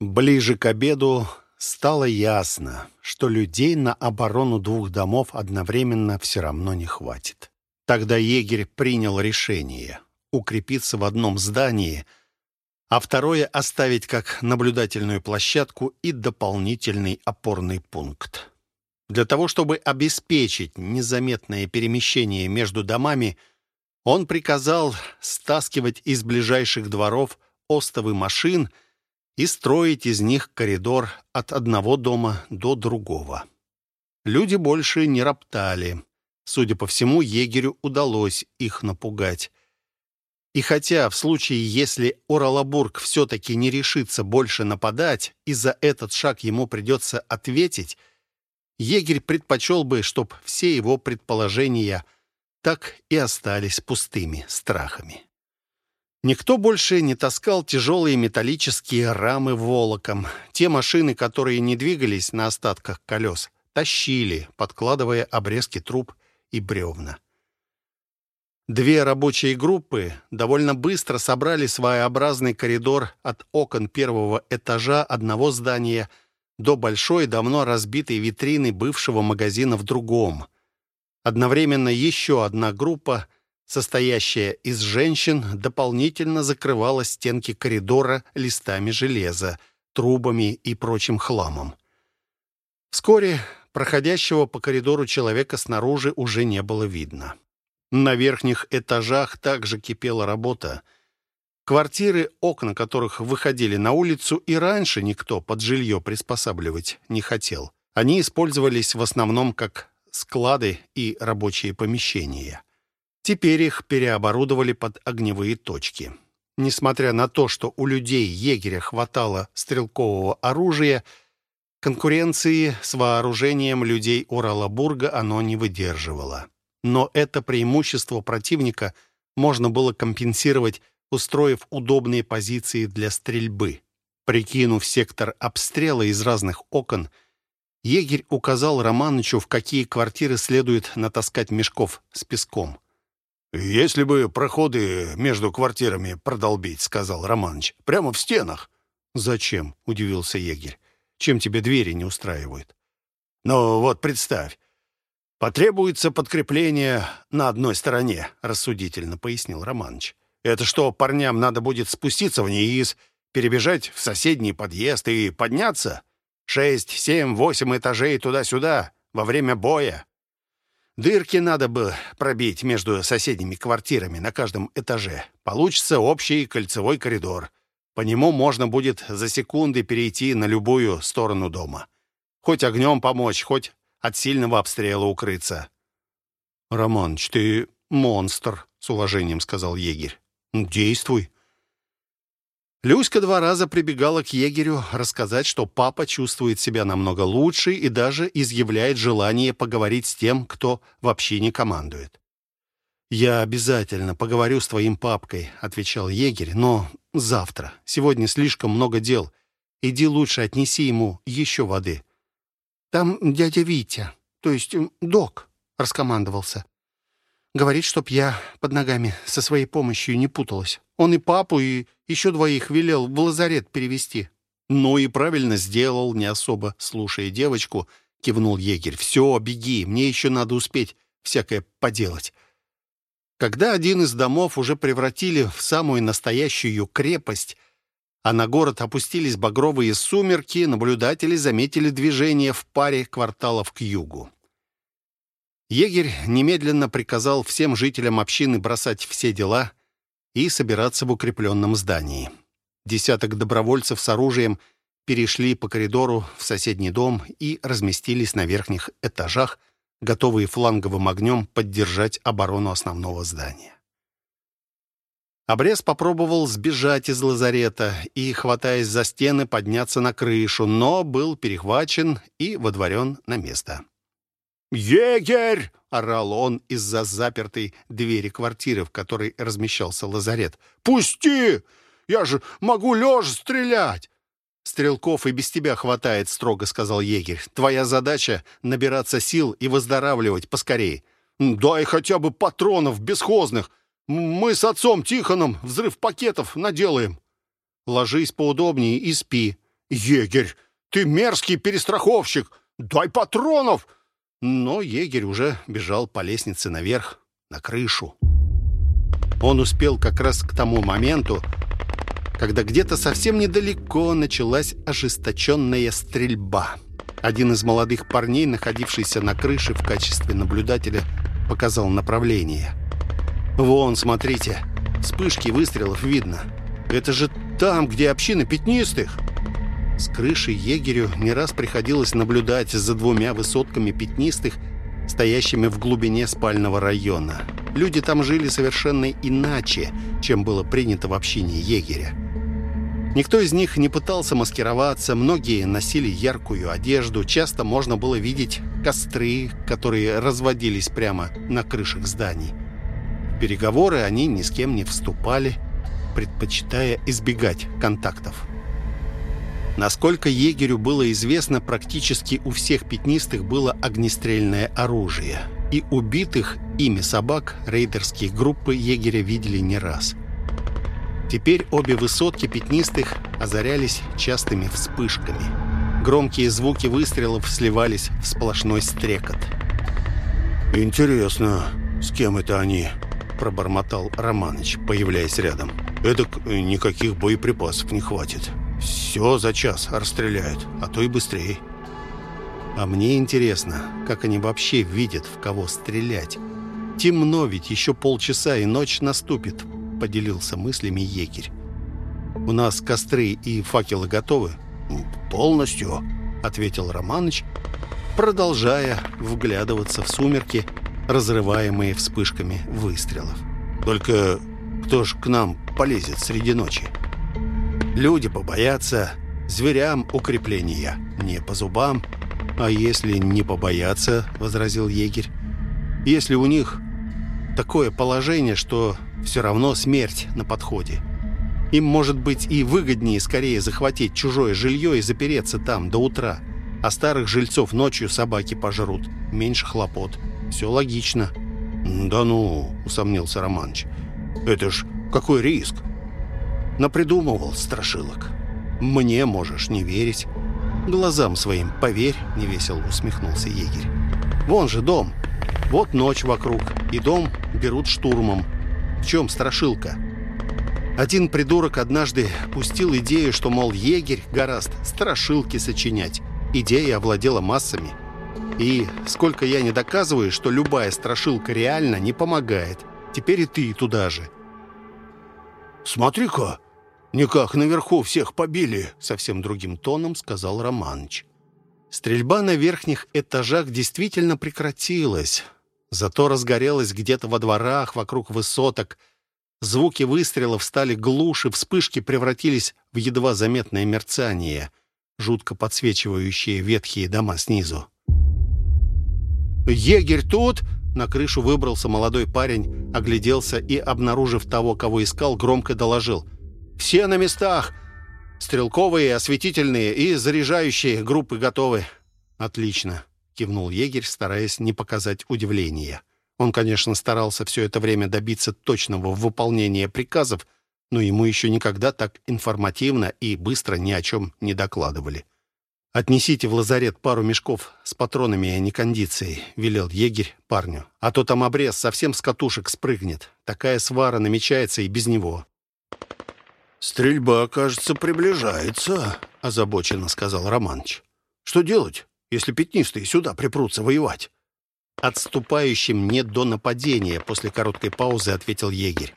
Ближе к обеду стало ясно, что людей на оборону двух домов одновременно все равно не хватит. Тогда егерь принял решение укрепиться в одном здании, а второе оставить как наблюдательную площадку и дополнительный опорный пункт. Для того, чтобы обеспечить незаметное перемещение между домами, он приказал стаскивать из ближайших дворов остовы машин и строить из них коридор от одного дома до другого. Люди больше не роптали. Судя по всему, егерю удалось их напугать. И хотя в случае, если Оралабург все-таки не решится больше нападать, и за этот шаг ему придется ответить, егерь предпочел бы, чтобы все его предположения так и остались пустыми страхами. Никто больше не таскал тяжелые металлические рамы волоком. Те машины, которые не двигались на остатках колес, тащили, подкладывая обрезки труб и бревна. Две рабочие группы довольно быстро собрали своеобразный коридор от окон первого этажа одного здания – до большой, давно разбитой витрины бывшего магазина в другом. Одновременно еще одна группа, состоящая из женщин, дополнительно закрывала стенки коридора листами железа, трубами и прочим хламом. Вскоре проходящего по коридору человека снаружи уже не было видно. На верхних этажах также кипела работа — Квартиры, окна которых выходили на улицу, и раньше никто под жилье приспосабливать не хотел. Они использовались в основном как склады и рабочие помещения. Теперь их переоборудовали под огневые точки. Несмотря на то, что у людей егеря хватало стрелкового оружия, конкуренции с вооружением людей Уралабурга оно не выдерживало. Но это преимущество противника можно было компенсировать устроив удобные позиции для стрельбы. Прикинув сектор обстрела из разных окон, егерь указал Романычу, в какие квартиры следует натаскать мешков с песком. «Если бы проходы между квартирами продолбить», — сказал Романыч, — «прямо в стенах». «Зачем?» — удивился егерь. «Чем тебе двери не устраивают?» «Ну вот представь, потребуется подкрепление на одной стороне», — рассудительно пояснил Романыч. Это что, парням надо будет спуститься вниз, перебежать в соседний подъезд и подняться? Шесть, семь, восемь этажей туда-сюда во время боя. Дырки надо бы пробить между соседними квартирами на каждом этаже. Получится общий кольцевой коридор. По нему можно будет за секунды перейти на любую сторону дома. Хоть огнем помочь, хоть от сильного обстрела укрыться. «Романыч, ты монстр», — с уважением сказал егерь. «Действуй». Люська два раза прибегала к егерю рассказать, что папа чувствует себя намного лучше и даже изъявляет желание поговорить с тем, кто вообще не командует. «Я обязательно поговорю с твоим папкой», — отвечал егерь, «но завтра. Сегодня слишком много дел. Иди лучше отнеси ему еще воды». «Там дядя Витя, то есть док», — раскомандовался. Говорит, чтоб я под ногами со своей помощью не путалась. Он и папу, и еще двоих велел в лазарет перевести. «Ну и правильно сделал, не особо слушая девочку», — кивнул егерь. «Все, беги, мне еще надо успеть всякое поделать». Когда один из домов уже превратили в самую настоящую крепость, а на город опустились багровые сумерки, наблюдатели заметили движение в паре кварталов к югу. Егерь немедленно приказал всем жителям общины бросать все дела и собираться в укрепленном здании. Десяток добровольцев с оружием перешли по коридору в соседний дом и разместились на верхних этажах, готовые фланговым огнем поддержать оборону основного здания. Обрез попробовал сбежать из лазарета и, хватаясь за стены, подняться на крышу, но был перехвачен и водворен на место. «Егерь!» — орал он из-за запертой двери квартиры, в которой размещался лазарет. «Пусти! Я же могу лежа стрелять!» «Стрелков и без тебя хватает», — строго сказал егерь. «Твоя задача — набираться сил и выздоравливать поскорее». «Дай хотя бы патронов бесхозных. Мы с отцом Тихоном взрыв пакетов наделаем». «Ложись поудобнее и спи. «Егерь, ты мерзкий перестраховщик! Дай патронов!» Но егерь уже бежал по лестнице наверх, на крышу. Он успел как раз к тому моменту, когда где-то совсем недалеко началась ожесточенная стрельба. Один из молодых парней, находившийся на крыше в качестве наблюдателя, показал направление. «Вон, смотрите, вспышки выстрелов видно. Это же там, где община пятнистых!» С крыши егерю не раз приходилось наблюдать за двумя высотками пятнистых, стоящими в глубине спального района. Люди там жили совершенно иначе, чем было принято в общине егеря. Никто из них не пытался маскироваться, многие носили яркую одежду, часто можно было видеть костры, которые разводились прямо на крышах зданий. Переговоры они ни с кем не вступали, предпочитая избегать контактов. Насколько егерю было известно, практически у всех пятнистых было огнестрельное оружие. И убитых ими собак рейдерские группы егеря видели не раз. Теперь обе высотки пятнистых озарялись частыми вспышками. Громкие звуки выстрелов сливались в сплошной стрекот. «Интересно, с кем это они?» пробормотал Романыч, появляясь рядом. «Эдак никаких боеприпасов не хватит». Все за час расстреляют, а то и быстрее. А мне интересно, как они вообще видят, в кого стрелять. Темно ведь еще полчаса, и ночь наступит, поделился мыслями егерь. У нас костры и факелы готовы? Полностью, ответил Романыч, продолжая вглядываться в сумерки, разрываемые вспышками выстрелов. Только кто ж к нам полезет среди ночи? Люди побоятся, зверям укрепления не по зубам. А если не побояться, возразил егерь, если у них такое положение, что все равно смерть на подходе. Им, может быть, и выгоднее скорее захватить чужое жилье и запереться там до утра. А старых жильцов ночью собаки пожрут. Меньше хлопот. Все логично. «Да ну», — усомнился Романыч. «Это ж какой риск? Напридумывал страшилок. Мне можешь не верить. Глазам своим поверь, невесело усмехнулся егерь. Вон же дом. Вот ночь вокруг, и дом берут штурмом. В чем страшилка? Один придурок однажды пустил идею, что, мол, егерь гораст страшилки сочинять. Идея овладела массами. И сколько я не доказываю, что любая страшилка реально не помогает. Теперь и ты туда же. «Смотри-ка, «Никак наверху всех побили», — совсем другим тоном сказал Романыч. Стрельба на верхних этажах действительно прекратилась. Зато разгорелась где-то во дворах, вокруг высоток. Звуки выстрелов стали глуше, вспышки превратились в едва заметное мерцание, жутко подсвечивающие ветхие дома снизу. «Егерь тут!» На крышу выбрался молодой парень, огляделся и, обнаружив того, кого искал, громко доложил — все на местах. Стрелковые, осветительные и заряжающие группы готовы. Отлично, кивнул егерь, стараясь не показать удивления. Он, конечно, старался все это время добиться точного выполнения приказов, но ему еще никогда так информативно и быстро ни о чем не докладывали. «Отнесите в лазарет пару мешков с патронами и некондицией», — велел егерь парню. «А то там обрез совсем с катушек спрыгнет. Такая свара намечается и без него». «Стрельба, кажется, приближается», — озабоченно сказал Романыч. «Что делать, если пятнистые сюда припрутся воевать?» «Отступающим нет до нападения», — после короткой паузы ответил егерь.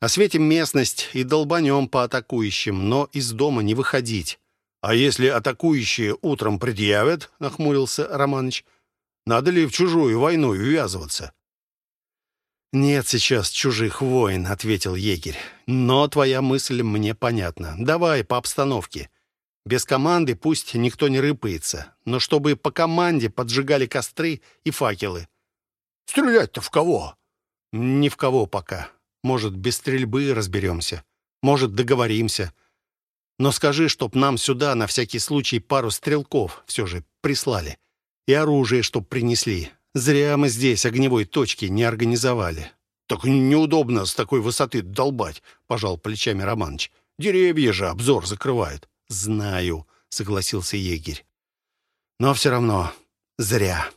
«Осветим местность и долбанем по атакующим, но из дома не выходить». «А если атакующие утром предъявят?» — нахмурился Романыч. «Надо ли в чужую войну ввязываться?» «Нет сейчас чужих войн», — ответил егерь. «Но твоя мысль мне понятна. Давай по обстановке. Без команды пусть никто не рыпается, но чтобы по команде поджигали костры и факелы». «Стрелять-то в кого?» «Ни в кого пока. Может, без стрельбы разберемся. Может, договоримся. Но скажи, чтоб нам сюда на всякий случай пару стрелков все же прислали. И оружие, чтоб принесли. Зря мы здесь огневой точки не организовали. Так неудобно с такой высоты долбать, пожал плечами Романыч. Деревья же обзор закрывают. «Знаю», — согласился егерь. «Но все равно зря».